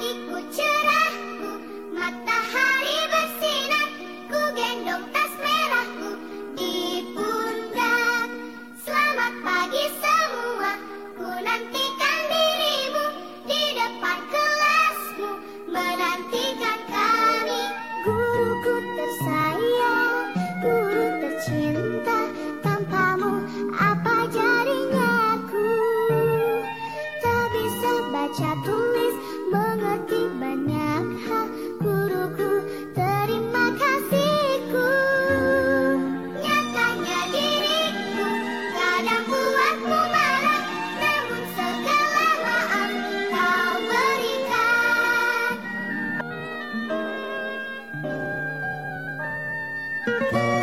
escuché. Música